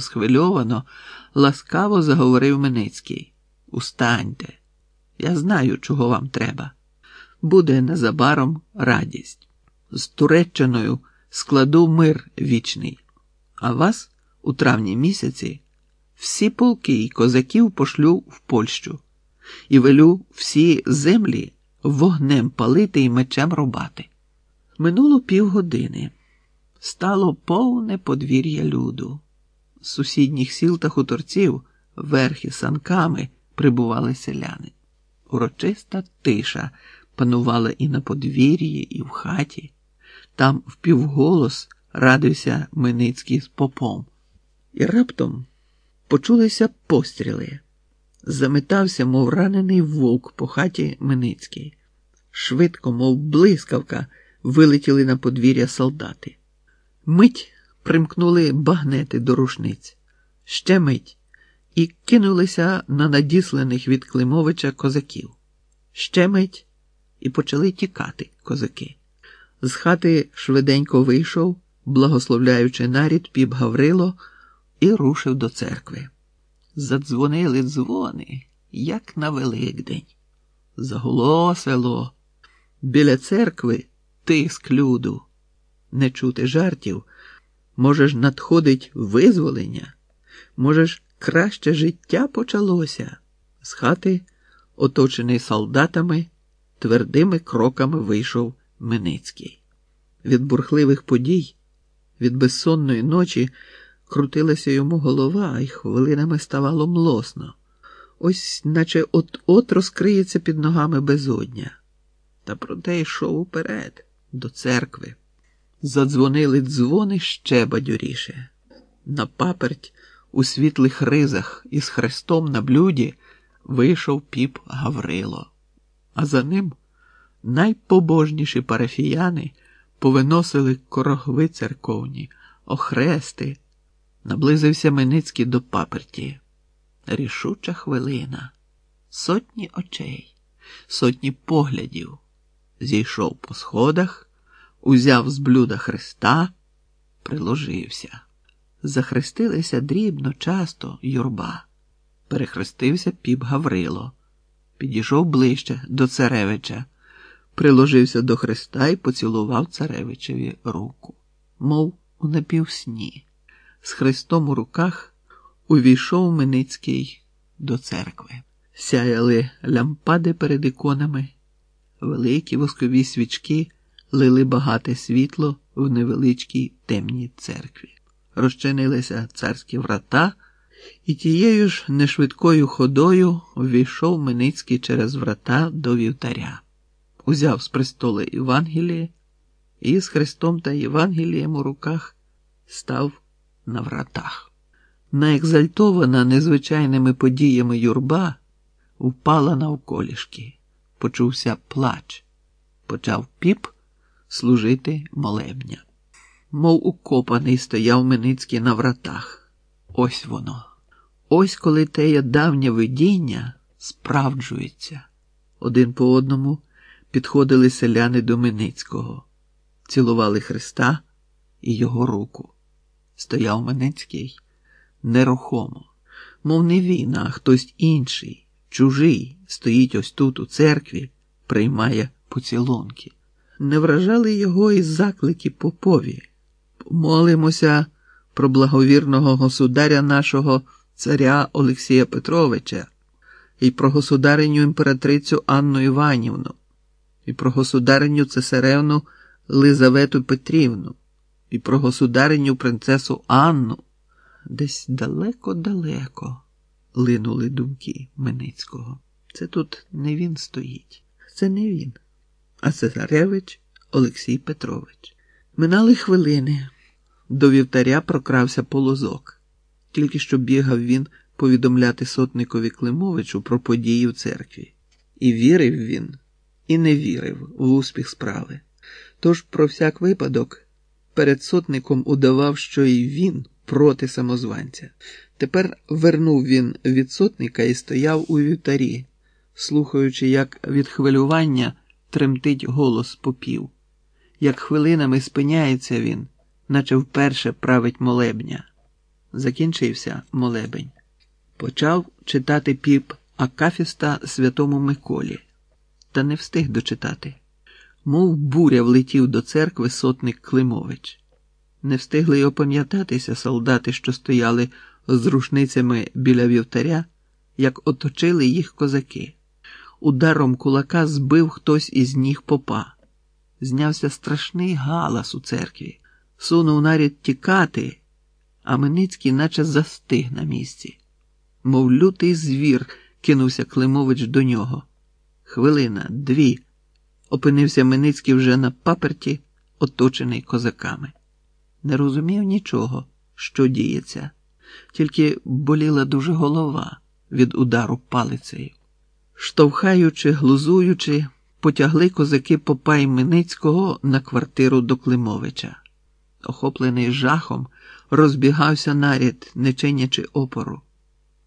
Схвильовано, ласкаво заговорив Миницький. Устаньте, я знаю, чого вам треба. Буде незабаром радість. З Туреччиною складу мир вічний, а вас у травні місяці всі полки й козаків пошлю в Польщу і велю всі землі вогнем палити і мечем рубати. Минуло півгодини. Стало повне подвір'я люду. Сусідніх сіл та хуторців верхи санками прибували селяни. Урочиста тиша панувала і на подвір'ї, і в хаті. Там впівголос радився Миницький з попом. І раптом почулися постріли. Заметався, мов ранений вовк по хаті Миницький. Швидко, мов блискавка, вилетіли на подвір'я солдати. Мить примкнули багнети до рушниць, ще мить, і кинулися на надісланих від Климовича козаків. Ще мить і почали тікати козаки. З хати швиденько вийшов, благословляючи нарід піп Гаврило, і рушив до церкви. Задзвонили дзвони, як на Великдень. Загуло село. Біля церкви тиск люду. Не чути жартів. Може ж, надходить визволення, може ж, краще життя почалося. З хати, оточений солдатами, твердими кроками вийшов Миницький. Від бурхливих подій, від безсонної ночі крутилася йому голова, і хвилинами ставало млосно. Ось, наче от-от розкриється під ногами безодня. Та проте йшов уперед, до церкви. Задзвонили дзвони ще бадьоріше. На паперть у світлих ризах із хрестом на блюді вийшов піп Гаврило, а за ним найпобожніші парафіяни повиносили корогви церковні, охрести. Наблизився Миницький до паперті. Рішуча хвилина, сотні очей, сотні поглядів. Зійшов по сходах, узяв з блюда Христа, приложився. Захрестилися дрібно, часто юрба. Перехрестився піп Гаврило, підійшов ближче до царевича, приложився до Христа і поцілував царевичеві руку, мов у напівсні. З Христом у руках увійшов Миницький до церкви. Сяяли лямпади перед іконами, великі воскові свічки лили багате світло в невеличкій темній церкві. Розчинилися царські врата, і тією ж нешвидкою ходою ввійшов Миницький через врата до вівтаря, узяв з престола Євангеліє і з Христом та Євангелієм у руках став на вратах. Наекзальтована незвичайними подіями юрба впала навколішки, почувся плач, почав піп служити молебня. Мов укопаний стояв Миницький на вратах. Ось воно. Ось коли теє давнє видіння справджується. Один по одному підходили селяни до Миницького, цілували Христа і його руку. Стояв Миницький нерухомо, мов не він, а хтось інший, чужий, стоїть ось тут, у церкві, приймає поцілунки. Не вражали його і заклики попові. Молимося про благовірного государя нашого царя Олексія Петровича, і про государиню імператрицю Анну Іванівну, і про государиню цесаревну Лизавету Петрівну, і про государиню принцесу Анну. Десь далеко-далеко линули думки Миницького. Це тут не він стоїть, це не він, а цесаревич Олексій Петрович. Минали хвилини. До вівтаря прокрався полозок. Тільки що бігав він повідомляти сотникові Климовичу про події в церкві. І вірив він, і не вірив в успіх справи. Тож, про всяк випадок, перед сотником удавав, що і він проти самозванця. Тепер вернув він від сотника і стояв у вівтарі, слухаючи, як від хвилювання тремтить голос попів, як хвилинами спиняється він, наче вперше править молебня. Закінчився молебень. Почав читати піп Акафіста святому Миколі, та не встиг дочитати. Мов буря влетів до церкви сотник Климович. Не встигли й опам'ятатися солдати, що стояли з рушницями біля вівтаря, як оточили їх козаки. Ударом кулака збив хтось із ніг попа. Знявся страшний галас у церкві, сунув наряд тікати, а Миницький наче застиг на місці. Мов лютий звір, кинувся Климович до нього. Хвилина, дві. Опинився Миницький вже на паперті, оточений козаками. Не розумів нічого, що діється, тільки боліла дуже голова від удару палицею. Штовхаючи, глузуючи, потягли козаки попа Іменицького на квартиру до Климовича. Охоплений жахом, розбігався наряд, не чинячи опору.